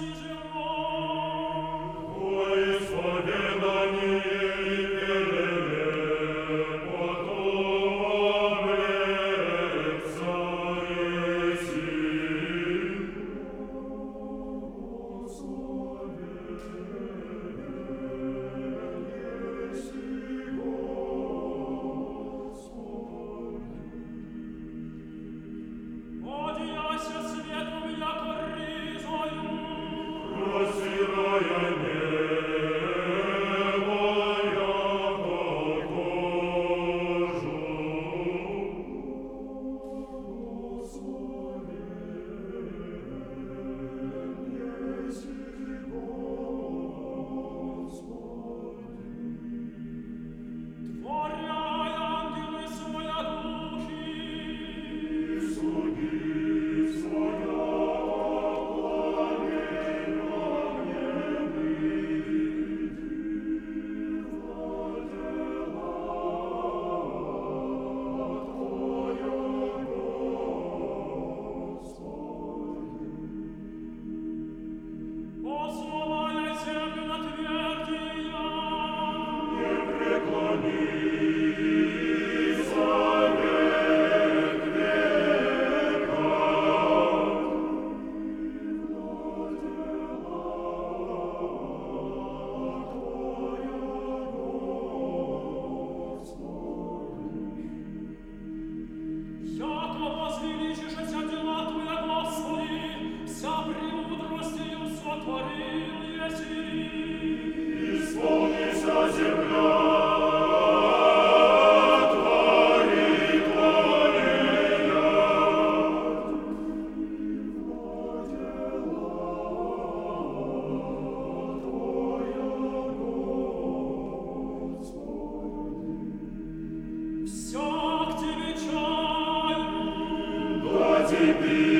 si gérant, où est be.